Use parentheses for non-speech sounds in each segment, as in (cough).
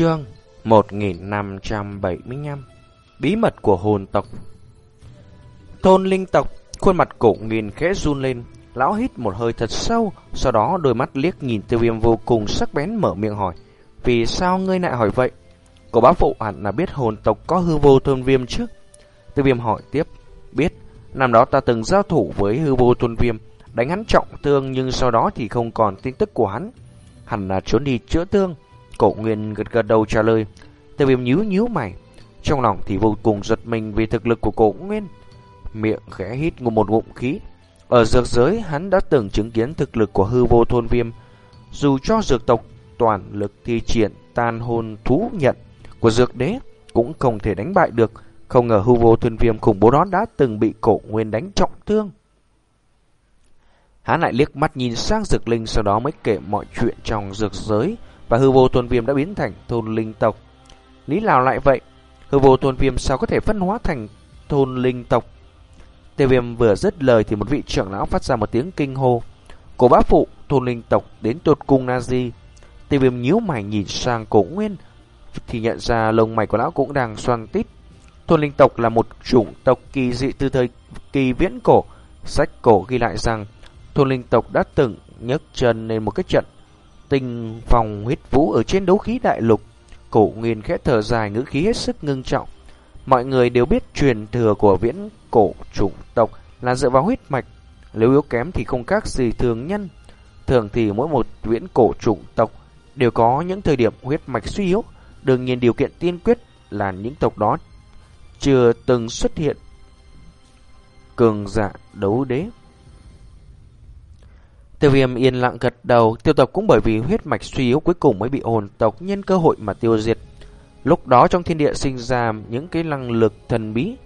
Chương 1575 Bí mật của hồn tộc. Thôn linh tộc, Khuôn mặt cổ nghiền khẽ run lên, Lão hít một hơi thật sâu, Sau đó đôi mắt liếc nhìn tiêu viêm vô cùng sắc bén mở miệng hỏi, Vì sao ngươi lại hỏi vậy? Cổ bá phụ hẳn là biết hồn tộc có hư vô thôn viêm chứ? Tiêu viêm hỏi tiếp, Biết, Năm đó ta từng giao thủ với hư vô thôn viêm, Đánh hắn trọng thương Nhưng sau đó thì không còn tin tức của hắn. Hẳn là trốn đi chữa thương Cổ Nguyên gật gật đầu trả lời. Tiêu viêm nhíu nhíu mày. Trong lòng thì vô cùng giật mình vì thực lực của cổ Nguyên. Miệng khẽ hít ngụm một ngụm khí. Ở dược giới, hắn đã từng chứng kiến thực lực của hư vô thôn viêm. Dù cho dược tộc toàn lực thi triển tan hồn thú nhận của dược đế cũng không thể đánh bại được. Không ngờ hư vô thôn viêm khủng bố đó đã từng bị cổ Nguyên đánh trọng thương. Hắn lại liếc mắt nhìn sang dược linh sau đó mới kể mọi chuyện trong dược giới và hư vô tuần viêm đã biến thành thôn linh tộc. Lý nào lại vậy? Hư vô tuần viêm sao có thể phân hóa thành thôn linh tộc? Tiêu viêm vừa dứt lời thì một vị trưởng lão phát ra một tiếng kinh hô. Cổ bá phụ, thôn linh tộc đến tột cung Nazi. Tiêu viêm nhíu mày nhìn sang cổ nguyên thì nhận ra lông mày của lão cũng đang xoan tít. Thôn linh tộc là một chủng tộc kỳ dị từ thời kỳ viễn cổ. Sách cổ ghi lại rằng thôn linh tộc đã từng nhấc chân lên một cái trận Tình phòng huyết vũ ở trên đấu khí đại lục. Cổ nguyên khẽ thở dài, ngữ khí hết sức ngưng trọng. Mọi người đều biết truyền thừa của viễn cổ chủng tộc là dựa vào huyết mạch. Nếu yếu kém thì không khác gì thường nhân. Thường thì mỗi một viễn cổ chủng tộc đều có những thời điểm huyết mạch suy yếu. Đương nhiên điều kiện tiên quyết là những tộc đó chưa từng xuất hiện cường giả đấu đế. Tiêu viêm yên lặng gật đầu, tiêu tộc cũng bởi vì huyết mạch suy yếu cuối cùng mới bị hồn tộc nhân cơ hội mà tiêu diệt. Lúc đó trong thiên địa sinh ra những cái năng lực thần bí.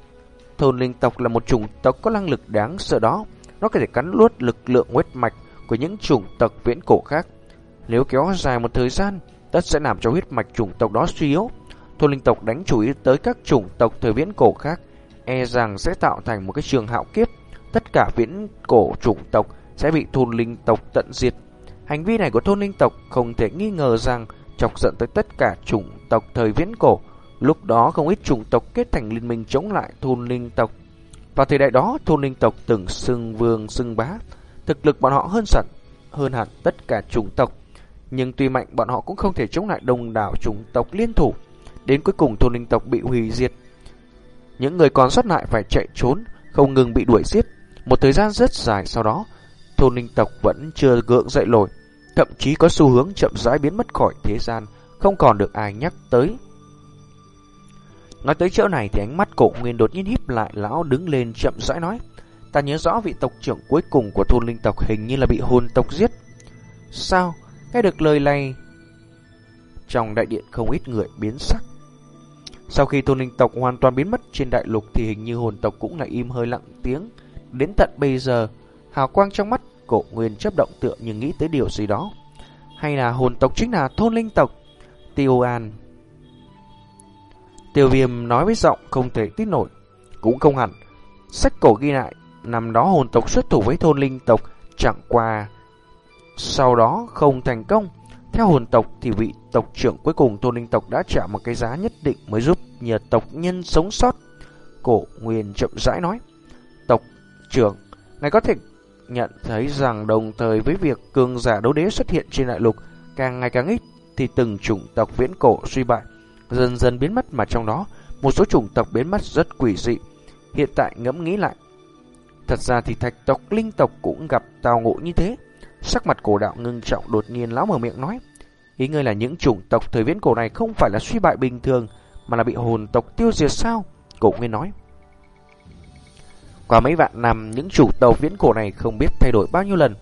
Thôn linh tộc là một chủng tộc có năng lực đáng sợ đó. Nó có thể cắn luốt lực lượng huyết mạch của những chủng tộc viễn cổ khác. Nếu kéo dài một thời gian, tất sẽ làm cho huyết mạch chủng tộc đó suy yếu. Thôn linh tộc đánh chủ ý tới các chủng tộc thời viễn cổ khác, e rằng sẽ tạo thành một cái trường hạo kiếp. Tất cả viễn cổ chủng tộc sẽ bị thôn linh tộc tận diệt. Hành vi này của thôn linh tộc không thể nghi ngờ rằng chọc giận tới tất cả chủng tộc thời viễn cổ. Lúc đó không ít chủng tộc kết thành liên minh chống lại thôn linh tộc. Vào thời đại đó, thôn linh tộc từng xưng vương xưng bá, thực lực bọn họ hơn sẵn, hơn hẳn tất cả chủng tộc. Nhưng tuy mạnh bọn họ cũng không thể chống lại đông đảo chủng tộc liên thủ. Đến cuối cùng thôn linh tộc bị hủy diệt. Những người còn sót lại phải chạy trốn, không ngừng bị đuổi giết. Một thời gian rất dài sau đó, thôn linh tộc vẫn chưa gượng dậy nổi, thậm chí có xu hướng chậm rãi biến mất khỏi thế gian, không còn được ai nhắc tới. Nói tới chỗ này thì ánh mắt cổ nguyên đột nhiên híp lại, lão đứng lên chậm rãi nói. Ta nhớ rõ vị tộc trưởng cuối cùng của thôn linh tộc hình như là bị hồn tộc giết. Sao? Nghe được lời này, trong đại điện không ít người biến sắc. Sau khi thôn linh tộc hoàn toàn biến mất trên đại lục thì hình như hồn tộc cũng là im hơi lặng tiếng. Đến tận bây giờ, Hào quang trong mắt cổ nguyên chấp động tựa như nghĩ tới điều gì đó. Hay là hồn tộc chính là thôn linh tộc? Tiêu An. Tiêu viêm nói với giọng không thể tin nổi. Cũng không hẳn. Sách cổ ghi lại, năm đó hồn tộc xuất thủ với thôn linh tộc chẳng qua. Sau đó không thành công. Theo hồn tộc thì vị tộc trưởng cuối cùng thôn linh tộc đã trả một cái giá nhất định mới giúp nhờ tộc nhân sống sót. Cổ Nguyên chậm rãi nói. Tộc trưởng, ngài có thể nhận thấy rằng đồng thời với việc cường giả đấu đế xuất hiện trên đại lục càng ngày càng ít thì từng chủng tộc viễn cổ suy bại dần dần biến mất mà trong đó một số chủng tộc biến mất rất quỷ dị. Hiện tại ngẫm nghĩ lại, thật ra thì thạch tộc linh tộc cũng gặp tào ngộ như thế. Sắc mặt cổ đạo ngưng trọng đột nhiên lão mở miệng nói, ý ngươi là những chủng tộc thời viễn cổ này không phải là suy bại bình thường mà là bị hồn tộc tiêu diệt sao? Cổ nguyên nói. Qua mấy vạn năm, những chủ tàu viễn cổ này không biết thay đổi bao nhiêu lần,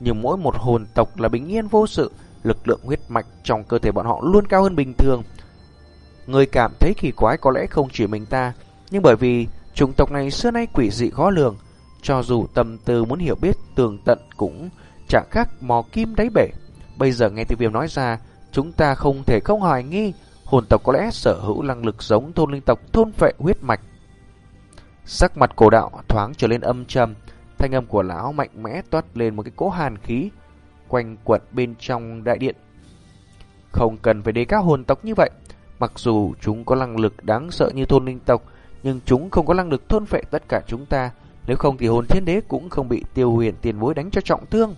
nhưng mỗi một hồn tộc là bình yên vô sự, lực lượng huyết mạch trong cơ thể bọn họ luôn cao hơn bình thường. Người cảm thấy kỳ quái có lẽ không chỉ mình ta, nhưng bởi vì chủng tộc này xưa nay quỷ dị khó lường, cho dù tâm tư muốn hiểu biết tường tận cũng chẳng khác mò kim đáy bể. Bây giờ nghe tiêu viêm nói ra, chúng ta không thể không hoài nghi hồn tộc có lẽ sở hữu năng lực giống thôn linh tộc thôn phệ huyết mạch. Sắc mặt cổ đạo thoáng trở lên âm trầm, thanh âm của lão mạnh mẽ toát lên một cái cỗ hàn khí quanh quẩn bên trong đại điện. Không cần phải đề các hồn tộc như vậy, Mặc dù chúng có năng lực đáng sợ như thôn linh tộc, nhưng chúng không có năng lực thôn phệ tất cả chúng ta. Nếu không thì hồn thiên đế cũng không bị tiêu huyền tiền bối đánh cho trọng thương.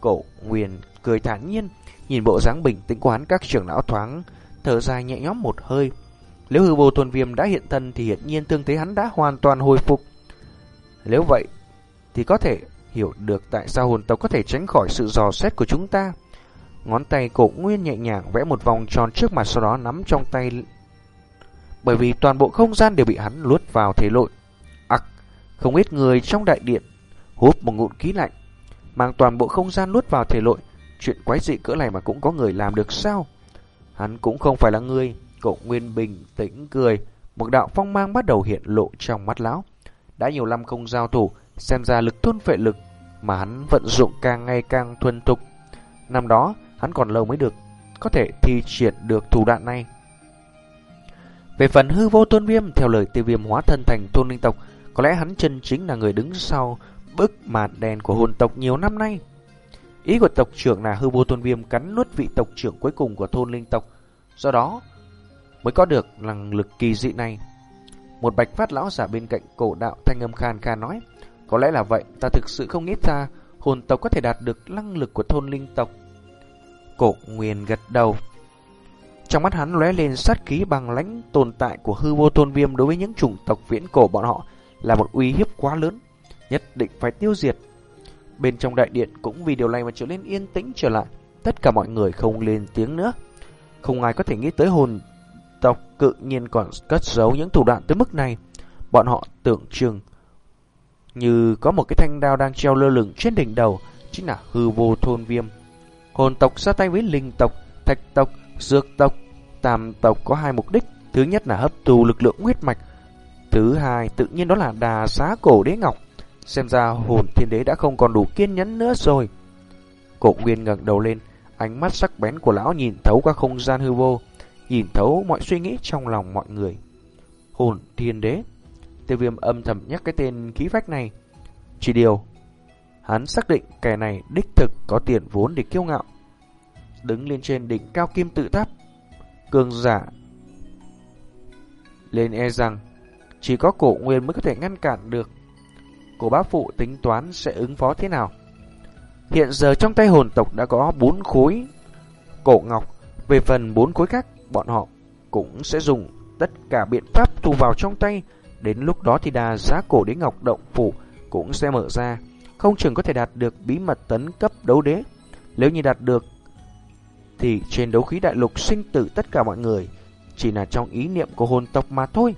Cổ Nguyên cười thản nhiên, nhìn bộ dáng bình tĩnh của hắn các trưởng lão thoáng, thở dài nhẹ nhõm một hơi. Nếu hư vô thôn viêm đã hiện thân thì hiện nhiên tương thế hắn đã hoàn toàn hồi phục. Nếu vậy thì có thể hiểu được tại sao hồn tộc có thể tránh khỏi sự dò xét của chúng ta. Ngón tay cổ nguyên nhẹ nhàng vẽ một vòng tròn trước mặt sau đó nắm trong tay. Bởi vì toàn bộ không gian đều bị hắn luốt vào thế lội. Ặc, không ít người trong đại điện hút một ngụm khí lạnh, mang toàn bộ không gian luốt vào thể lội. Chuyện quái dị cỡ này mà cũng có người làm được sao? Hắn cũng không phải là người cậu nguyên bình tĩnh cười, một đạo phong mang bắt đầu hiện lộ trong mắt lão. Đã nhiều năm không giao thủ, xem ra lực thôn phệ lực mà hắn vận dụng càng ngày càng thuần thục. Năm đó, hắn còn lâu mới được có thể thi triển được thủ đoạn này. Về phần hư vô tôn viêm, theo lời tiêu viêm hóa thân thành tôn linh tộc, có lẽ hắn chân chính là người đứng sau bức màn đèn của hồn tộc nhiều năm nay. Ý của tộc trưởng là hư vô tôn viêm cắn nuốt vị tộc trưởng cuối cùng của thôn linh tộc, do đó mới có được năng lực kỳ dị này. Một bạch phát lão giả bên cạnh cổ đạo thanh âm khan khan nói, có lẽ là vậy, ta thực sự không nghĩ ra hồn tộc có thể đạt được năng lực của thôn linh tộc. Cổ Nguyên gật đầu. Trong mắt hắn lóe lên sát khí bằng lãnh tồn tại của hư vô tôn viêm đối với những chủng tộc viễn cổ bọn họ là một uy hiếp quá lớn, nhất định phải tiêu diệt. Bên trong đại điện cũng vì điều này mà trở nên yên tĩnh trở lại, tất cả mọi người không lên tiếng nữa. Không ai có thể nghĩ tới hồn tộc cự nhiên còn cất giấu những thủ đoạn tới mức này. Bọn họ tưởng chừng như có một cái thanh đao đang treo lơ lửng trên đỉnh đầu, chính là hư vô thôn viêm. Hồn tộc ra tay với linh tộc, thạch tộc, dược tộc, tam tộc có hai mục đích. Thứ nhất là hấp thu lực lượng huyết mạch. Thứ hai tự nhiên đó là đà xá cổ đế ngọc. Xem ra hồn thiên đế đã không còn đủ kiên nhẫn nữa rồi. Cổ nguyên ngẩng đầu lên, ánh mắt sắc bén của lão nhìn thấu qua không gian hư vô, nhìn thấu mọi suy nghĩ trong lòng mọi người. Hồn thiên đế. Tiêu viêm âm thầm nhắc cái tên khí phách này. Chỉ điều, hắn xác định kẻ này đích thực có tiền vốn để kiêu ngạo. Đứng lên trên đỉnh cao kim tự tháp, cường giả lên e rằng chỉ có cổ nguyên mới có thể ngăn cản được. Cổ bá phụ tính toán sẽ ứng phó thế nào? Hiện giờ trong tay hồn tộc đã có bốn khối cổ ngọc. Về phần bốn khối khác, bọn họ cũng sẽ dùng tất cả biện pháp thu vào trong tay. Đến lúc đó thì đà giá cổ đế ngọc động phủ cũng sẽ mở ra. Không chừng có thể đạt được bí mật tấn cấp đấu đế. Nếu như đạt được thì trên đấu khí đại lục sinh tử tất cả mọi người chỉ là trong ý niệm của hồn tộc mà thôi.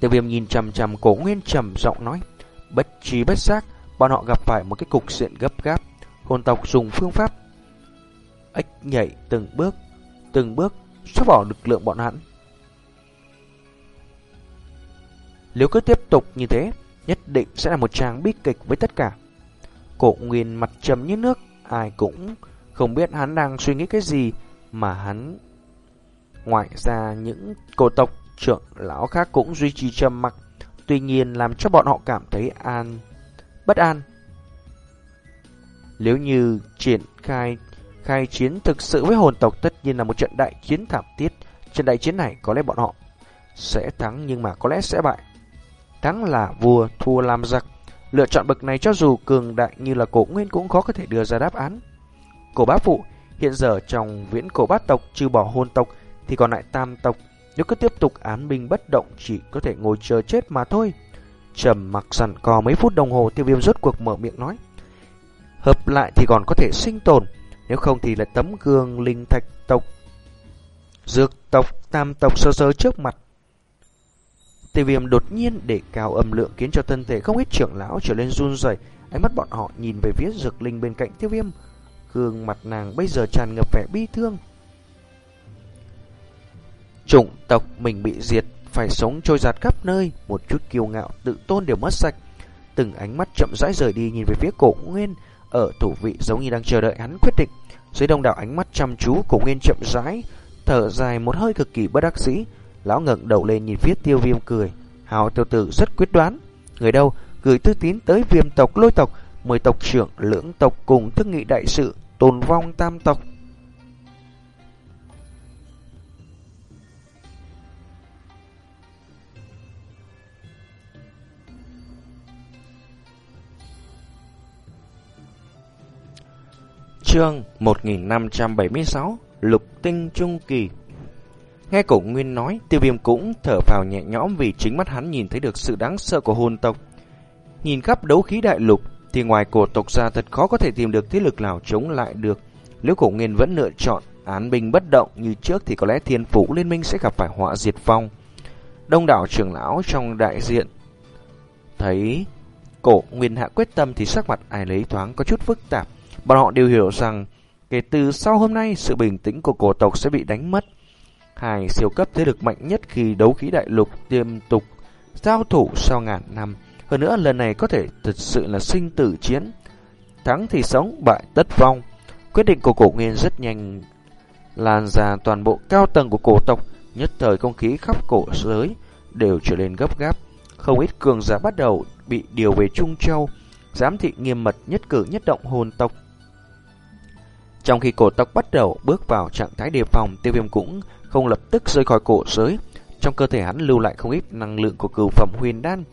Tiêu viêm nhìn chầm chầm cổ nguyên trầm giọng nói, bất trí bất giác, bọn họ gặp phải một cái cục diện gấp gáp. Hồn tộc dùng phương pháp ếch nhảy từng bước, từng bước xóa bỏ lực lượng bọn hắn. Nếu cứ tiếp tục như thế, nhất định sẽ là một tràng bi kịch với tất cả. Cổ nguyên mặt trầm như nước, ai cũng không biết hắn đang suy nghĩ cái gì mà hắn... Ngoài ra những cổ tộc trưởng lão khác cũng duy trì trầm mặc, tuy nhiên làm cho bọn họ cảm thấy an, bất an. Nếu như triển khai khai chiến thực sự với hồn tộc tất nhiên là một trận đại chiến thảm thiết. Trận đại chiến này có lẽ bọn họ sẽ thắng nhưng mà có lẽ sẽ bại. Thắng là vua, thua làm giặc. Lựa chọn bậc này cho dù cường đại như là cổ nguyên cũng khó có thể đưa ra đáp án. Cổ bá phụ hiện giờ trong viễn cổ bát tộc trừ bỏ hồn tộc thì còn lại tam tộc. Nếu cứ tiếp tục án binh bất động chỉ có thể ngồi chờ chết mà thôi. Trầm mặc dằn co mấy phút đồng hồ tiêu viêm rốt cuộc mở miệng nói. Hợp lại thì còn có thể sinh tồn, nếu không thì là tấm gương linh thạch tộc. Dược tộc, tam tộc sơ sơ trước mặt. Tiêu viêm đột nhiên để cao âm lượng khiến cho thân thể không ít trưởng lão trở lên run rẩy Ánh mắt bọn họ nhìn về phía dược linh bên cạnh tiêu viêm. Gương mặt nàng bây giờ tràn ngập vẻ bi thương. Chủng tộc mình bị diệt, phải sống trôi giạt khắp nơi, một chút kiêu ngạo, tự tôn đều mất sạch. Từng ánh mắt chậm rãi rời đi nhìn về phía cổ nguyên, ở thủ vị giống như đang chờ đợi hắn quyết định. Dưới đông đảo ánh mắt chăm chú, cổ nguyên chậm rãi, thở dài một hơi cực kỳ bất đắc dĩ. Lão ngẩng đầu lên nhìn phía tiêu viêm cười. Hào tiêu tử rất quyết đoán. Người đâu, gửi thư tín tới viêm tộc lôi tộc, mời tộc trưởng lưỡng tộc cùng thức nghị đại sự, tồn vong tam tộc. Chương 1576 Lục tinh trung kỳ Nghe cổ nguyên nói, tiêu viêm cũng thở vào nhẹ nhõm vì chính mắt hắn nhìn thấy được sự đáng sợ của hồn tộc. Nhìn khắp đấu khí đại lục, thì ngoài cổ tộc ra thật khó có thể tìm được thế lực nào chống lại được. Nếu cổ nguyên vẫn lựa chọn án binh bất động như trước thì có lẽ thiên phủ liên minh sẽ gặp phải họa diệt vong. Đông đảo trưởng lão trong đại diện thấy cổ nguyên hạ quyết tâm thì sắc mặt ai lấy thoáng có chút phức tạp. Bọn họ đều hiểu rằng kể từ sau hôm nay sự bình tĩnh của cổ tộc sẽ bị đánh mất. Hai siêu cấp thế lực mạnh nhất khi đấu khí đại lục tiêm tục giao thủ sau ngàn năm. Hơn nữa lần này có thể thật sự là sinh tử chiến. Thắng thì sống, bại tất vong. Quyết định của cổ nguyên rất nhanh lan ra toàn bộ cao tầng của cổ tộc. Nhất thời không khí khắp cổ giới đều trở nên gấp gáp. Không ít cường giả bắt đầu bị điều về Trung Châu, giám thị nghiêm mật nhất cử nhất động hồn tộc. Trong khi cổ tộc bắt đầu bước vào trạng thái đề phòng, tiêu viêm cũng không lập tức rơi khỏi cổ giới. Trong cơ thể hắn lưu lại không ít năng lượng của cửu phẩm huyền đan.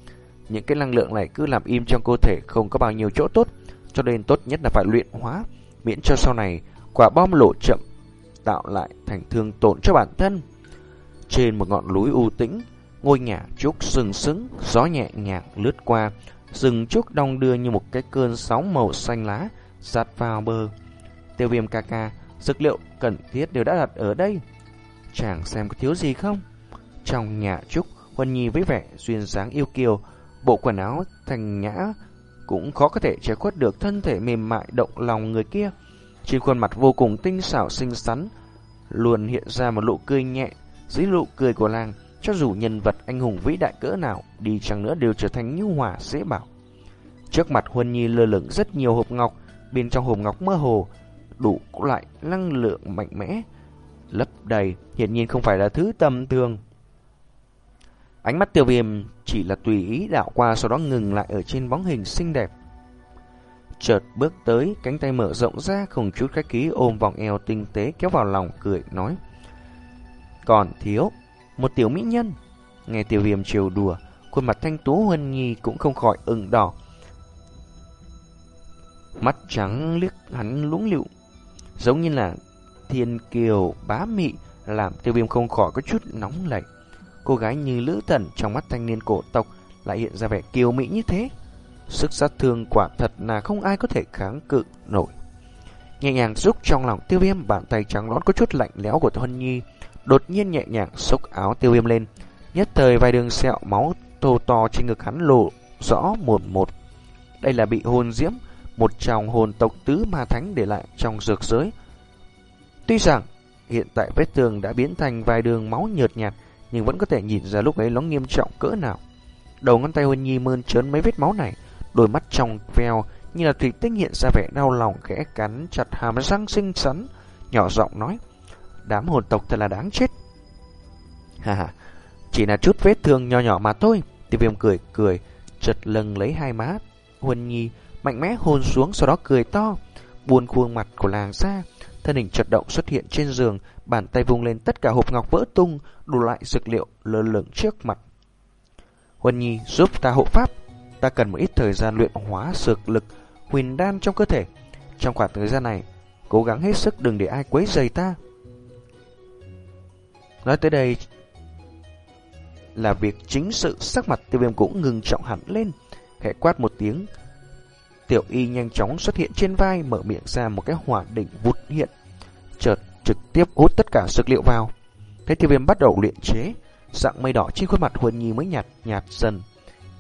Những cái năng lượng này cứ làm im trong cơ thể không có bao nhiêu chỗ tốt, cho nên tốt nhất là phải luyện hóa, miễn cho sau này quả bom lộ chậm tạo lại thành thương tổn cho bản thân. Trên một ngọn núi u tĩnh, ngôi nhà trúc sừng sững, gió nhẹ nhàng lướt qua, rừng trúc đong đưa như một cái cơn sóng màu xanh lá sát vào bờ. Tiêu viêm ca ca, dược liệu cần thiết đều đã đặt ở đây. Chàng xem có thiếu gì không? Trong nhà trúc, Huân Nhi với vẻ duyên dáng yêu kiều, bộ quần áo thành nhã cũng khó có thể che khuất được thân thể mềm mại động lòng người kia. Trên khuôn mặt vô cùng tinh xảo xinh xắn, luôn hiện ra một nụ cười nhẹ. Dưới nụ cười của làng, cho dù nhân vật anh hùng vĩ đại cỡ nào đi chăng nữa đều trở thành nhu hòa dễ bảo. Trước mặt Huân Nhi lơ lửng rất nhiều hộp ngọc, bên trong hộp ngọc mơ hồ đủ loại năng lượng mạnh mẽ lấp đầy, hiển nhiên không phải là thứ tầm thường. Ánh mắt tiêu viêm chỉ là tùy ý đảo qua sau đó ngừng lại ở trên bóng hình xinh đẹp. Chợt bước tới, cánh tay mở rộng ra không chút khách khí ôm vòng eo tinh tế kéo vào lòng cười nói. Còn thiếu, một tiểu mỹ nhân. Nghe tiêu viêm trêu đùa, khuôn mặt thanh tú huân nhi cũng không khỏi ửng đỏ. Mắt trắng liếc hắn lũng lịu, giống như là thiên kiều bá mị làm tiêu viêm không khỏi có chút nóng lạnh. Cô gái như lữ thần trong mắt thanh niên cổ tộc lại hiện ra vẻ kiều mỹ như thế. Sức sát thương quả thật là không ai có thể kháng cự nổi. Nhẹ nhàng rút trong lòng tiêu viêm bàn tay trắng nõn có chút lạnh lẽo của Thuân Nhi. Đột nhiên nhẹ nhàng xốc áo tiêu viêm lên. Nhất thời vài đường sẹo máu tô to trên ngực hắn lộ rõ một một. Đây là bị hồn diễm, một tròng hồn tộc tứ ma thánh để lại trong dược giới. Tuy rằng hiện tại vết thương đã biến thành vài đường máu nhợt nhạt, nhưng vẫn có thể nhìn ra lúc ấy nó nghiêm trọng cỡ nào. Đầu ngón tay Huân Nhi mơn trớn mấy vết máu này, đôi mắt trong veo như là thủy tinh hiện ra vẻ đau lòng khẽ cắn chặt hàm răng xinh xắn, nhỏ giọng nói: "Đám hồn tộc thật là đáng chết." (laughs) Ha ha, chỉ là chút vết thương nho nhỏ mà thôi. Tiêu Viêm cười cười, chật lưng lấy hai má Huân Nhi mạnh mẽ hôn xuống sau đó cười to, buồn khuôn mặt của làng ra, thân hình chật động xuất hiện trên giường, bàn tay vung lên tất cả hộp ngọc vỡ tung, đủ loại dược liệu lơ lửng trước mặt. Huân Nhi giúp ta hộ pháp, ta cần một ít thời gian luyện hóa dược lực huyền đan trong cơ thể. Trong khoảng thời gian này, cố gắng hết sức đừng để ai quấy rầy ta. Nói tới đây là việc chính sự sắc mặt tiêu viêm cũng ngừng trọng hẳn lên, khẽ quát một tiếng, Tiểu y nhanh chóng xuất hiện trên vai, Mở miệng ra một cái hỏa đỉnh vụt hiện, Chợt trực tiếp hút tất cả dược liệu vào. Thế tiêu viêm bắt đầu luyện chế, Dạng mây đỏ trên khuôn mặt Huân Nhi mới nhạt nhạt dần,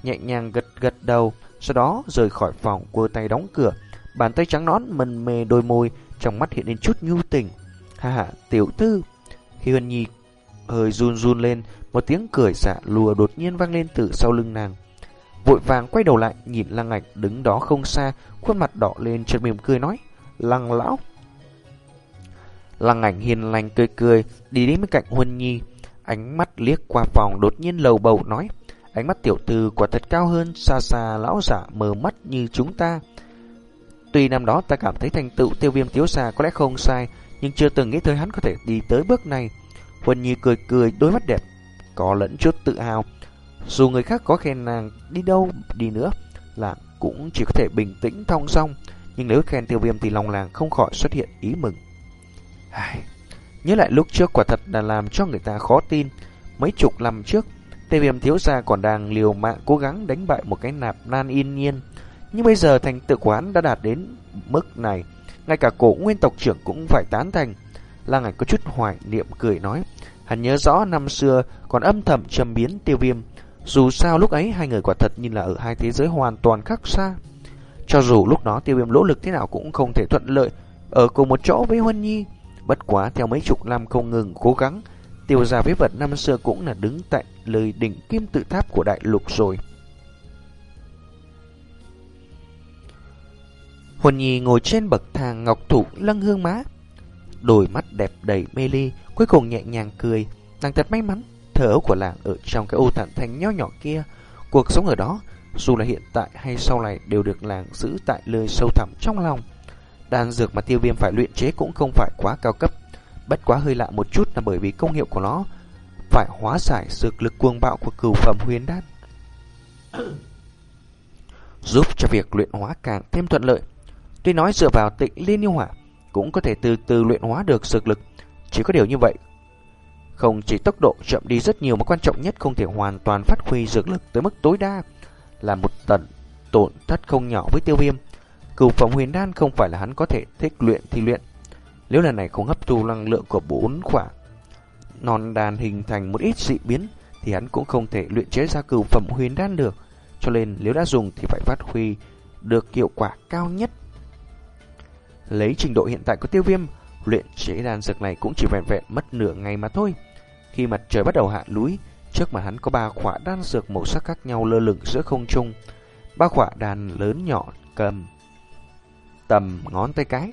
Nhẹ nhàng gật gật đầu, Sau đó rời khỏi phòng quơ tay đóng cửa, Bàn tay trắng nón mần mê đôi môi, Trong mắt hiện lên chút nhu tình. Ha ha, tiểu tư! Khi Huân Nhi hơi run run lên, Một tiếng cười dạ lùa đột nhiên vang lên từ sau lưng nàng. Vội vàng quay đầu lại, Nhìn lăng ảnh đứng đó không xa, Khuôn mặt đỏ lên chợt mỉm cười nói, Lăng lão. Lăng ảnh hiền lành cười cười, Đi đến bên cạnh Huân Nhi. Ánh mắt liếc qua phòng, đột nhiên lầu bầu nói, Ánh mắt tiểu tư quả thật cao hơn Xa xa lão giả mờ mắt như chúng ta. Tuy năm đó ta cảm thấy thành tựu tiêu viêm thiếu xa có lẽ không sai, Nhưng chưa từng nghĩ tới hắn có thể đi tới bước này. Huân Nhi cười cười, đôi mắt đẹp, Có lẫn chút tự hào dù người khác có khen nàng đi đâu đi nữa là cũng chỉ có thể bình tĩnh thong song nhưng nếu khen tiêu viêm thì lòng làng không khỏi xuất hiện ý mừng. Ai... Nhớ lại lúc trước quả thật là làm cho người ta khó tin. Mấy chục năm trước, tiêu viêm thiếu gia còn đang liều mạng cố gắng đánh bại một cái nạp nan yên nhiên. Nhưng bây giờ thành tựu quán đã đạt đến mức này, ngay cả cổ nguyên tộc trưởng cũng phải tán thành. Lang ảnh có chút hoài niệm cười nói, hắn nhớ rõ năm xưa còn âm thầm châm biến tiêu viêm. Dù sao lúc ấy hai người quả thật như là ở hai thế giới hoàn toàn khác xa. Cho dù lúc đó tiêu viêm lỗ lực thế nào cũng không thể thuận lợi ở cùng một chỗ với Huân Nhi. Bất quá theo mấy chục năm không ngừng cố gắng, tiêu gia với vật năm xưa cũng là đứng tại lời đỉnh kim tự tháp của đại lục rồi. Huân Nhi ngồi trên bậc thang ngọc thủ lâng hương má. Đôi mắt đẹp đầy mê ly, cuối cùng nhẹ nhàng cười. Nàng thật may mắn, thở của làng ở trong cái ô thản thành nho nhỏ kia. Cuộc sống ở đó, dù là hiện tại hay sau này đều được làng giữ tại nơi sâu thẳm trong lòng. Đan dược mà tiêu viêm phải luyện chế cũng không phải quá cao cấp. Bất quá hơi lạ một chút là bởi vì công hiệu của nó phải hóa giải dược lực cuồng bạo của cửu phẩm huyền đan. (coughs) Giúp cho việc luyện hóa càng thêm thuận lợi. Tuy nói dựa vào tịnh liên yêu hỏa cũng có thể từ từ luyện hóa được dược lực. Chỉ có điều như vậy, không chỉ tốc độ chậm đi rất nhiều mà quan trọng nhất không thể hoàn toàn phát huy dược lực tới mức tối đa là một tận tổn thất không nhỏ với tiêu viêm. Cửu phẩm huyền đan không phải là hắn có thể thích luyện thì luyện. Nếu lần này không hấp thu năng lượng của bốn khỏa non đan hình thành một ít dị biến thì hắn cũng không thể luyện chế ra cửu phẩm huyền đan được. Cho nên nếu đã dùng thì phải phát huy được hiệu quả cao nhất. Lấy trình độ hiện tại của tiêu viêm, luyện chế đan dược này cũng chỉ vẹn vẹn mất nửa ngày mà thôi. Khi mặt trời bắt đầu hạ núi, trước mặt hắn có ba khỏa đan dược màu sắc khác nhau lơ lửng giữa không trung. Ba khỏa đan lớn nhỏ cầm tầm ngón tay cái.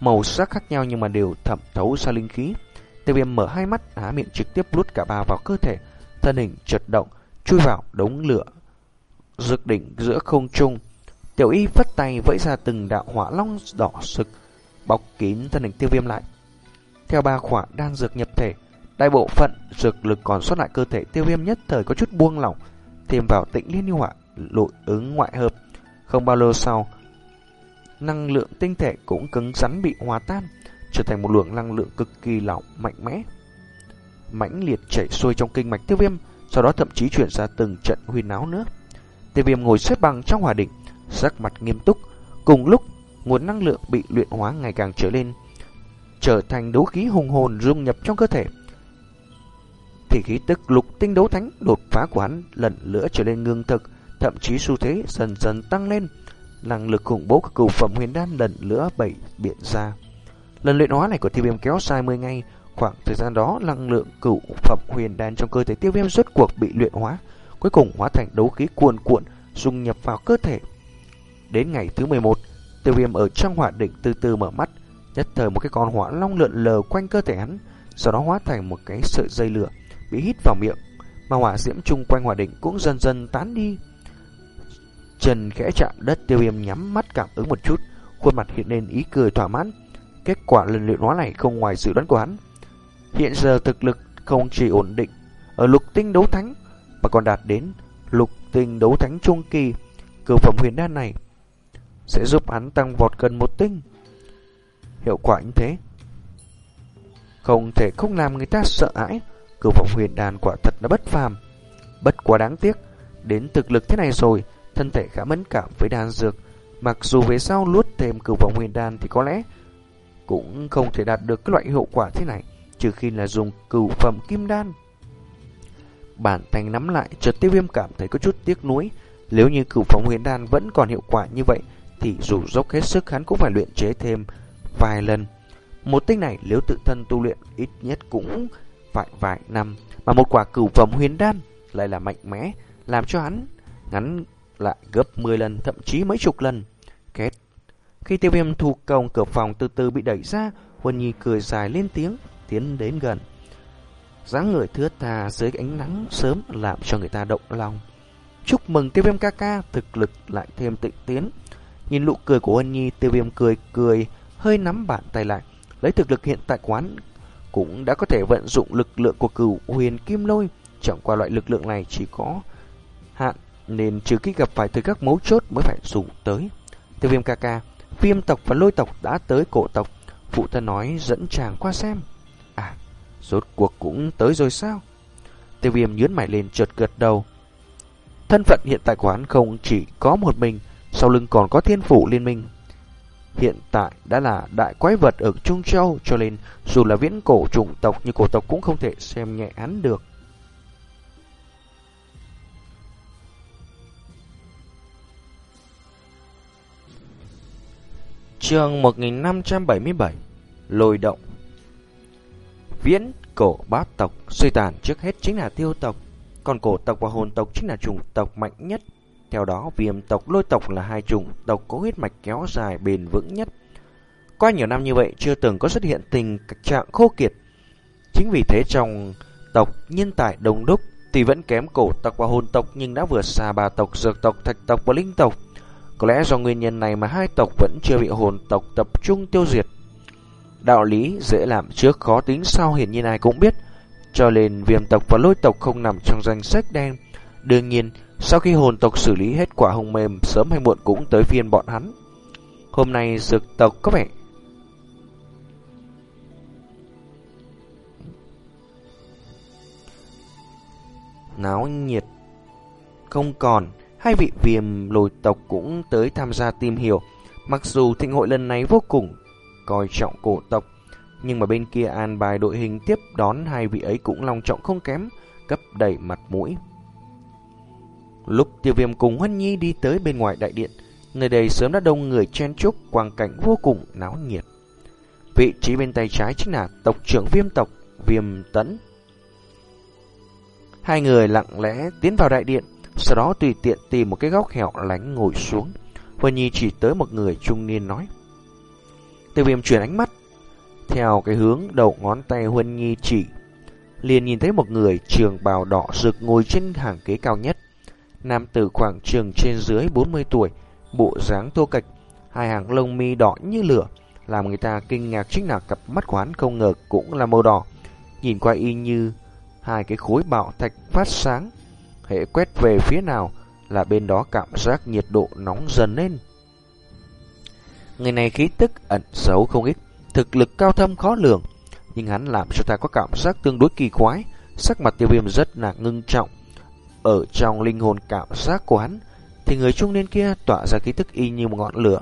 Màu sắc khác nhau nhưng mà đều thẩm thấu ra linh khí. Tiêu viêm mở hai mắt, há miệng trực tiếp lút cả ba vào cơ thể. Thân hình chật động, chui vào đống lửa. Dược đỉnh giữa không trung. Tiểu y phất tay vẫy ra từng đạo hỏa long đỏ sực, bọc kín thân hình tiêu viêm lại. Theo ba khỏa đan dược nhập thể, đại bộ phận dược lực còn sót lại cơ thể tiêu viêm nhất thời có chút buông lỏng, thêm vào tịnh liên hỏa, lội ứng ngoại hợp. Không bao lâu sau, năng lượng tinh thể cũng cứng rắn bị hòa tan, trở thành một luồng năng lượng cực kỳ lỏng mạnh mẽ. mãnh liệt chảy xuôi trong kinh mạch tiêu viêm, sau đó thậm chí chuyển ra từng trận huyên náo nữa. Tiêu viêm ngồi xếp bằng trong hòa đỉnh, sắc mặt nghiêm túc, cùng lúc nguồn năng lượng bị luyện hóa ngày càng trở lên, trở thành đấu khí hùng hồn dung nhập trong cơ thể. Thì khí tức lục tinh đấu thánh đột phá của hắn lần nữa trở lên ngưng thực, thậm chí xu thế dần dần tăng lên, năng lực khủng bố của cửu phẩm huyền đan lần nữa bảy biện ra. Lần luyện hóa này của tiêu viêm kéo dài 10 ngày, khoảng thời gian đó năng lượng cửu phẩm huyền đan trong cơ thể tiêu viêm rốt cuộc bị luyện hóa, cuối cùng hóa thành đấu khí cuồn cuộn dung nhập vào cơ thể. Đến ngày thứ 11, tiêu viêm ở trong hỏa đỉnh từ từ mở mắt, nhất thời một cái con hỏa long lượn lờ quanh cơ thể hắn, sau đó hóa thành một cái sợi dây lửa bị hít vào miệng, mà hỏa diễm chung quanh hỏa đỉnh cũng dần dần tán đi. Trần khẽ chạm đất tiêu viêm nhắm mắt cảm ứng một chút, khuôn mặt hiện lên ý cười thỏa mãn. Kết quả lần luyện hóa này không ngoài dự đoán của hắn. Hiện giờ thực lực không chỉ ổn định ở lục tinh đấu thánh, mà còn đạt đến lục tinh đấu thánh trung kỳ. Cửu phẩm huyền đan này sẽ giúp hắn tăng vọt gần một tinh. Hiệu quả như thế, không thể không làm người ta sợ hãi. Cửu vọng huyền đan quả thật là bất phàm. Bất quá đáng tiếc, đến thực lực thế này rồi, thân thể khá mẫn cảm với đan dược. Mặc dù về sau luốt thêm cửu vọng huyền đan thì có lẽ cũng không thể đạt được cái loại hiệu quả thế này, trừ khi là dùng cửu phẩm kim đan. Bản thành nắm lại, chợt tiêu viêm cảm thấy có chút tiếc nuối. Nếu như cửu phẩm huyền đan vẫn còn hiệu quả như vậy, thì dù dốc hết sức hắn cũng phải luyện chế thêm vài lần. Một tinh này nếu tự thân tu luyện ít nhất cũng phải vài năm, mà một quả cửu phẩm huyền đan lại là mạnh mẽ, làm cho hắn ngắn lại gấp 10 lần, thậm chí mấy chục lần. Kết. Khi tiêu viêm thu công cửa phòng từ từ bị đẩy ra, Huân Nhi cười dài lên tiếng, tiến đến gần. dáng người thướt tha dưới ánh nắng sớm làm cho người ta động lòng. Chúc mừng tiêu viêm ca ca, thực lực lại thêm tịnh tiến. Nhìn nụ cười của Huân Nhi, tiêu viêm cười cười, hơi nắm bàn tay lại. Lấy thực lực hiện tại quán cũng đã có thể vận dụng lực lượng của cửu huyền kim lôi. Chẳng qua loại lực lượng này chỉ có hạn nên trừ khi gặp phải thời các mấu chốt mới phải dùng tới. Tiêu viêm ca ca, viêm tộc và lôi tộc đã tới cổ tộc. Phụ thân nói dẫn chàng qua xem. À, rốt cuộc cũng tới rồi sao? Tiêu viêm nhướn mày lên chợt gật đầu. Thân phận hiện tại của hắn không chỉ có một mình, sau lưng còn có thiên phủ liên minh. Hiện tại đã là đại quái vật ở Trung Châu, cho nên dù là viễn cổ chủng tộc như cổ tộc cũng không thể xem nhẹ hắn được. Trường 1577 Lôi động Viễn cổ bát tộc suy tàn trước hết chính là tiêu tộc Còn cổ tộc và hồn tộc chính là chủng tộc mạnh nhất theo đó viêm tộc lôi tộc là hai chủng tộc có huyết mạch kéo dài bền vững nhất Qua nhiều năm như vậy chưa từng có xuất hiện tình trạng khô kiệt Chính vì thế trong tộc nhân tài đông đúc Tuy vẫn kém cổ tộc và hồn tộc nhưng đã vượt xa bà tộc dược tộc, thạch tộc và linh tộc có lẽ do nguyên nhân này mà hai tộc vẫn chưa bị hồn tộc tập trung tiêu diệt. Đạo lý dễ làm trước khó tính sau hiển nhiên ai cũng biết, cho nên viêm tộc và lôi tộc không nằm trong danh sách đen. Đương nhiên, sau khi hồn tộc xử lý hết quả hồng mềm, sớm hay muộn cũng tới phiên bọn hắn. Hôm nay dược tộc có vẻ náo nhiệt không còn Hai vị viêm lôi tộc cũng tới tham gia tìm hiểu. Mặc dù thịnh hội lần này vô cùng coi trọng cổ tộc, nhưng mà bên kia an bài đội hình tiếp đón hai vị ấy cũng lòng trọng không kém, cấp đầy mặt mũi. Lúc tiêu viêm cùng Huân Nhi đi tới bên ngoài đại điện, nơi đây sớm đã đông người chen chúc, quang cảnh vô cùng náo nhiệt. Vị trí bên tay trái chính là tộc trưởng viêm tộc, viêm tấn. Hai người lặng lẽ tiến vào đại điện, sau đó tùy tiện tìm một cái góc hẻo lánh ngồi xuống. Huân Nhi chỉ tới một người trung niên nói. Tiêu viêm chuyển ánh mắt. Theo cái hướng đầu ngón tay Huân Nhi chỉ. Liền nhìn thấy một người trường bào đỏ rực ngồi trên hàng ghế cao nhất. Nam tử khoảng trường trên dưới 40 tuổi. Bộ dáng tô cạch. Hai hàng lông mi đỏ như lửa. Làm người ta kinh ngạc chính là cặp mắt của hắn không ngờ cũng là màu đỏ. Nhìn qua y như hai cái khối bạo thạch phát sáng hệ quét về phía nào là bên đó cảm giác nhiệt độ nóng dần lên. Người này khí tức ẩn xấu không ít, thực lực cao thâm khó lường, nhưng hắn làm cho ta có cảm giác tương đối kỳ quái, sắc mặt tiêu viêm rất là ngưng trọng. Ở trong linh hồn cảm giác của hắn, thì người trung niên kia tỏa ra khí tức y như một ngọn lửa,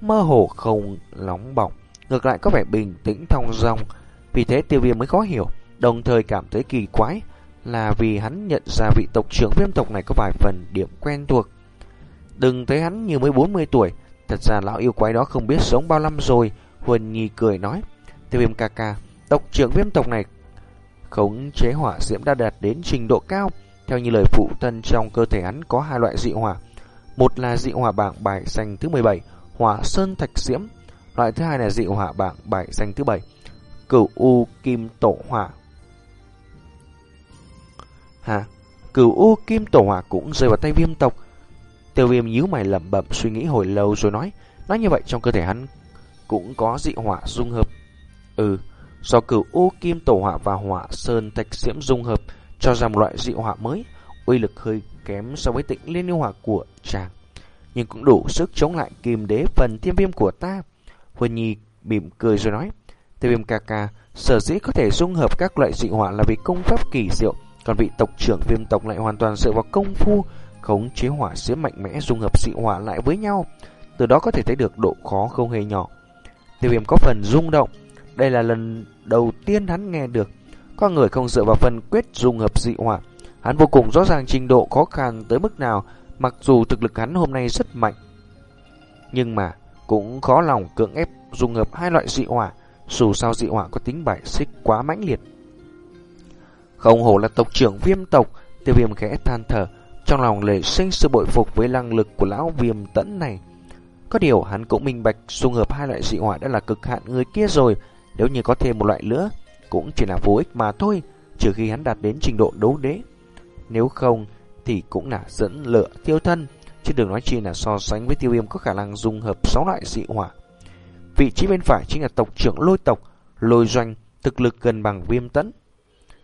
mơ hồ không nóng bỏng, ngược lại có vẻ bình tĩnh thong dong, vì thế tiêu viêm mới khó hiểu, đồng thời cảm thấy kỳ quái, là vì hắn nhận ra vị tộc trưởng viêm tộc này có vài phần điểm quen thuộc. Đừng thấy hắn như mới 40 tuổi, thật ra lão yêu quái đó không biết sống bao năm rồi, Huân Nhi cười nói. Tiêu viêm ca ca, tộc trưởng viêm tộc này khống chế hỏa diễm đã đạt đến trình độ cao. Theo như lời phụ thân trong cơ thể hắn có hai loại dị hỏa. Một là dị hỏa bảng bài xanh thứ 17, hỏa sơn thạch diễm. Loại thứ hai là dị hỏa bảng bài xanh thứ 7, cửu u kim tổ hỏa. Hả? Cửu U Kim Tổ Hỏa cũng rơi vào tay viêm tộc. Tiêu viêm nhíu mày lẩm bẩm suy nghĩ hồi lâu rồi nói. Nói như vậy trong cơ thể hắn cũng có dị hỏa dung hợp. Ừ, do cửu U Kim Tổ Hỏa và hỏa Sơn Thạch Diễm dung hợp cho ra một loại dị hỏa mới. Uy lực hơi kém so với tịnh liên yêu hỏa của chàng. Nhưng cũng đủ sức chống lại kim đế phần thiên viêm của ta. Huân Nhi mỉm cười rồi nói. Tiêu viêm ca ca, sở dĩ có thể dung hợp các loại dị hỏa là vì công pháp kỳ diệu còn vị tộc trưởng viêm tộc lại hoàn toàn dựa vào công phu khống chế hỏa diễm mạnh mẽ dung hợp dị hỏa lại với nhau. Từ đó có thể thấy được độ khó không hề nhỏ. Tiêu viêm có phần rung động. Đây là lần đầu tiên hắn nghe được con người không dựa vào phần quyết dung hợp dị hỏa. Hắn vô cùng rõ ràng trình độ khó khăn tới mức nào mặc dù thực lực hắn hôm nay rất mạnh. Nhưng mà cũng khó lòng cưỡng ép dung hợp hai loại dị hỏa dù sao dị hỏa có tính bài xích quá mãnh liệt. Không hổ là tộc trưởng viêm tộc, tiêu viêm khẽ than thở, trong lòng lệ sinh sự bội phục với năng lực của lão viêm tẫn này. Có điều hắn cũng minh bạch dung hợp hai loại dị hỏa đã là cực hạn người kia rồi, nếu như có thêm một loại nữa, cũng chỉ là vô ích mà thôi, trừ khi hắn đạt đến trình độ đấu đế. Nếu không, thì cũng là dẫn lựa tiêu thân, chứ đừng nói chi là so sánh với tiêu viêm có khả năng dung hợp sáu loại dị hỏa. Vị trí bên phải chính là tộc trưởng lôi tộc, lôi doanh, thực lực gần bằng viêm tấn,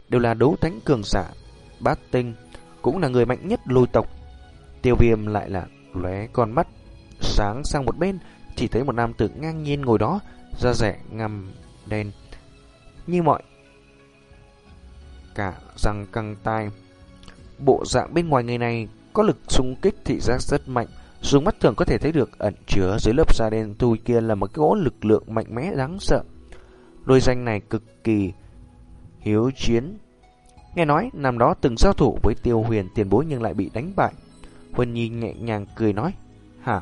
đều là đấu thánh cường giả. Bát tinh cũng là người mạnh nhất lôi tộc. Tiêu viêm lại là lóe con mắt sáng sang một bên, chỉ thấy một nam tử ngang nhiên ngồi đó, da rẻ ngầm đen. Như mọi cả răng căng tai. Bộ dạng bên ngoài người này có lực xung kích thị giác rất mạnh, dùng mắt thường có thể thấy được ẩn chứa dưới lớp da đen thui kia là một cái gỗ lực lượng mạnh mẽ đáng sợ. Đôi danh này cực kỳ hiếu chiến. Nghe nói năm đó từng giao thủ với tiêu huyền tiền bối nhưng lại bị đánh bại. Huân Nhi nhẹ nhàng cười nói, hả?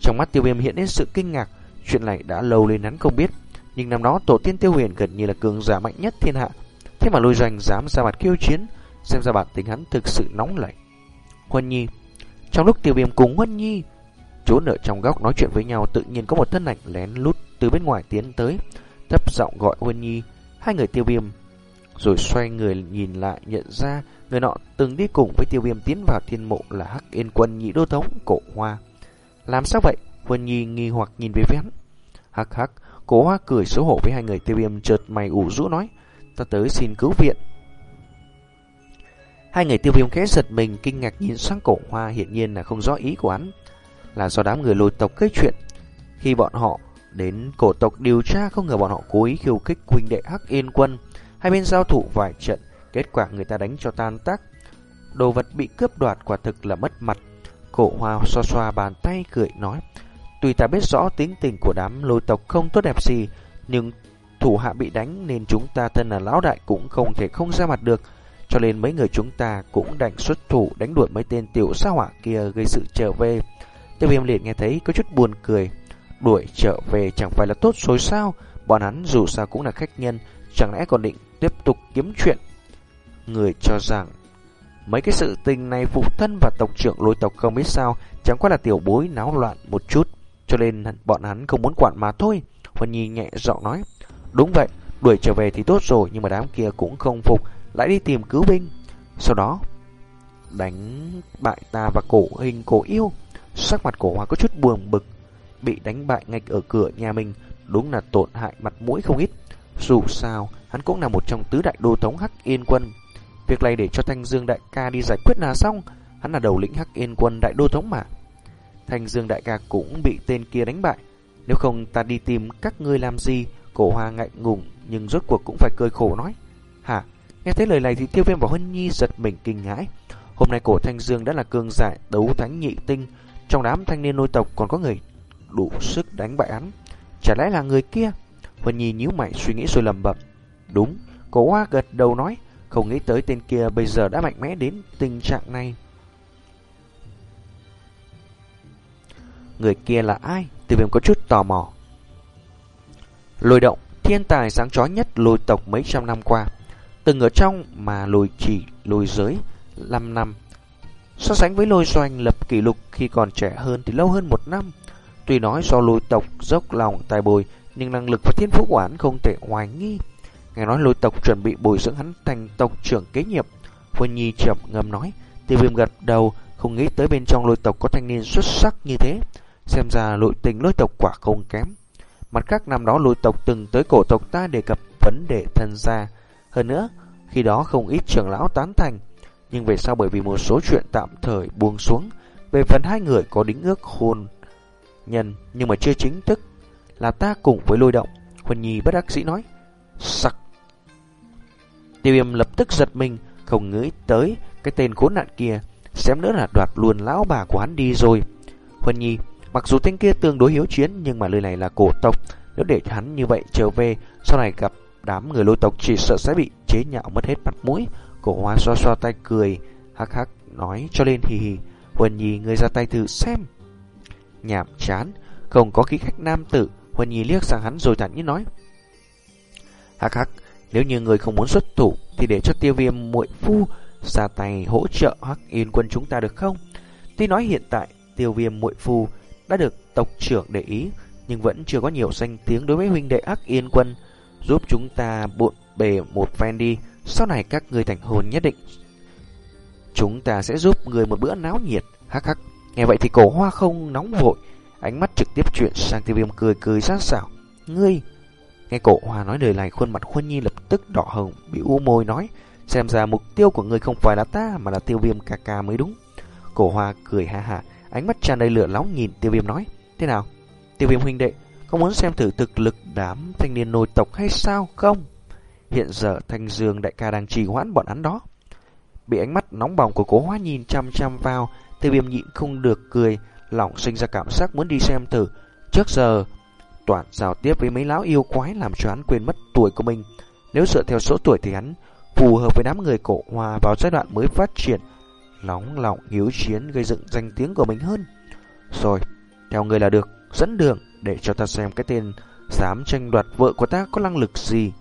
Trong mắt tiêu viêm hiện đến sự kinh ngạc, chuyện này đã lâu lên hắn không biết. Nhưng năm đó tổ tiên tiêu huyền gần như là cường giả mạnh nhất thiên hạ. Thế mà lôi doanh dám ra mặt kêu chiến, xem ra bản tính hắn thực sự nóng lạnh. Huân Nhi Trong lúc tiêu viêm cùng Huân Nhi trốn ở trong góc nói chuyện với nhau tự nhiên có một thân ảnh lén lút từ bên ngoài tiến tới, thấp giọng gọi Huân Nhi. Hai người tiêu viêm rồi xoay người nhìn lại nhận ra người nọ từng đi cùng với tiêu viêm tiến vào thiên mộ là Hắc Yên Quân nhị đô thống cổ hoa. Làm sao vậy? Huân Nhi nghi hoặc nhìn về phía hắn. Hắc hắc, Cố hoa cười xấu hổ với hai người tiêu viêm chợt mày ủ rũ nói. Ta tới xin cứu viện. Hai người tiêu viêm khẽ giật mình kinh ngạc nhìn sang cổ hoa hiện nhiên là không rõ ý của hắn. Là do đám người lôi tộc gây chuyện. Khi bọn họ đến cổ tộc điều tra không ngờ bọn họ cố ý khiêu khích huynh đệ Hắc Yên Quân. Hai bên giao thủ vài trận, kết quả người ta đánh cho tan tác. Đồ vật bị cướp đoạt quả thực là mất mặt. Cổ hoa xoa xoa bàn tay cười nói. Tuy ta biết rõ tính tình của đám lôi tộc không tốt đẹp gì, nhưng thủ hạ bị đánh nên chúng ta thân là lão đại cũng không thể không ra mặt được. Cho nên mấy người chúng ta cũng đành xuất thủ đánh đuổi mấy tên tiểu sa hỏa kia gây sự trở về. Tiêu viêm liền nghe thấy có chút buồn cười. Đuổi trở về chẳng phải là tốt rồi sao? Bọn hắn dù sao cũng là khách nhân, chẳng lẽ còn định tiếp tục kiếm chuyện. Người cho rằng mấy cái sự tình này phụ thân và tộc trưởng lôi tộc không biết sao, chẳng qua là tiểu bối náo loạn một chút, cho nên bọn hắn không muốn quản mà thôi. Huân Nhi nhẹ giọng nói, đúng vậy, đuổi trở về thì tốt rồi, nhưng mà đám kia cũng không phục, lại đi tìm cứu binh. Sau đó, đánh bại ta và cổ hình cổ yêu. Sắc mặt cổ hoa có chút buồn bực, bị đánh bại ngay ở cửa nhà mình, đúng là tổn hại mặt mũi không ít. Dù sao, hắn cũng là một trong tứ đại đô thống Hắc Yên Quân. Việc này để cho Thanh Dương đại ca đi giải quyết là xong, hắn là đầu lĩnh Hắc Yên Quân đại đô thống mà. Thanh Dương đại ca cũng bị tên kia đánh bại. Nếu không ta đi tìm các ngươi làm gì? Cổ Hoa ngại ngùng nhưng rốt cuộc cũng phải cười khổ nói. Hả? Nghe thấy lời này thì Tiêu Viêm và Huân Nhi giật mình kinh ngãi. Hôm nay cổ Thanh Dương đã là cường giả đấu thánh nhị tinh, trong đám thanh niên nôi tộc còn có người đủ sức đánh bại hắn. Chả lẽ là người kia? Huân Nhi nhíu mày suy nghĩ rồi lầm bầm. Đúng, cổ hoa gật đầu nói, không nghĩ tới tên kia bây giờ đã mạnh mẽ đến tình trạng này. Người kia là ai? Tiêu viêm có chút tò mò. Lôi động, thiên tài sáng chói nhất lôi tộc mấy trăm năm qua. Từng ở trong mà lôi chỉ lôi giới 5 năm. So sánh với lôi doanh lập kỷ lục khi còn trẻ hơn thì lâu hơn một năm. Tuy nói do lôi tộc dốc lòng tài bồi, nhưng năng lực và thiên phú của hắn không thể hoài nghi. Nghe nói lôi tộc chuẩn bị bồi dưỡng hắn thành tộc trưởng kế nhiệm. Huân Nhi chậm ngầm nói, tiêu viêm gật đầu, không nghĩ tới bên trong lôi tộc có thanh niên xuất sắc như thế. Xem ra nội tình lôi tộc quả không kém. Mặt khác năm đó lôi tộc từng tới cổ tộc ta đề cập vấn đề thân gia. Hơn nữa, khi đó không ít trưởng lão tán thành. Nhưng về sau bởi vì một số chuyện tạm thời buông xuống, về phần hai người có đính ước hôn nhân nhưng mà chưa chính thức là ta cùng với lôi động. Huân Nhi bất đắc sĩ nói. Sặc. Tiêu viêm lập tức giật mình, không nghĩ tới cái tên khốn nạn kia. Xém nữa là đoạt luôn lão bà của hắn đi rồi. Huân Nhi, mặc dù tên kia tương đối hiếu chiến nhưng mà nơi này là cổ tộc. Nếu để hắn như vậy trở về, sau này gặp đám người lôi tộc chỉ sợ sẽ bị chế nhạo mất hết mặt mũi. Cổ hoa xoa xoa tay cười, hắc hắc nói cho lên hì hì. Huân Nhi, người ra tay thử xem. Nhảm chán, không có khí khách nam tử, Huân Nhi liếc sang hắn rồi thản nhiên nói. Hắc hắc, nếu như người không muốn xuất thủ thì để cho tiêu viêm muội phu ra tay hỗ trợ Hắc Yên quân chúng ta được không? Tuy nói hiện tại tiêu viêm muội phu đã được tộc trưởng để ý, nhưng vẫn chưa có nhiều danh tiếng đối với huynh đệ ác Yên quân, giúp chúng ta bộn bề một phen đi, sau này các người thành hồn nhất định. Chúng ta sẽ giúp người một bữa náo nhiệt, hắc hắc. Nghe vậy thì cổ hoa không nóng vội, ánh mắt trực tiếp chuyển sang tiêu viêm cười cười sát sảo. Ngươi! Nghe cổ hoa nói lời này khuôn mặt khuôn Nhi lập tức đỏ hồng, bị u môi nói. Xem ra mục tiêu của ngươi không phải là ta mà là tiêu viêm ca ca mới đúng. Cổ hoa cười ha hả ánh mắt tràn đầy lửa nóng nhìn tiêu viêm nói. Thế nào? Tiêu viêm huynh đệ, có muốn xem thử thực lực đám thanh niên nổi tộc hay sao không? Hiện giờ thanh dương đại ca đang trì hoãn bọn hắn đó. Bị ánh mắt nóng bỏng của cố hóa nhìn chăm chăm vào, tiêu viêm nhịn không được cười, lòng sinh ra cảm giác muốn đi xem thử. Trước giờ, toàn giao tiếp với mấy lão yêu quái làm cho hắn quên mất tuổi của mình. Nếu dựa theo số tuổi thì hắn phù hợp với đám người cổ hòa vào giai đoạn mới phát triển, nóng lòng hiếu chiến gây dựng danh tiếng của mình hơn. Rồi, theo người là được, dẫn đường để cho ta xem cái tên dám tranh đoạt vợ của ta có năng lực gì.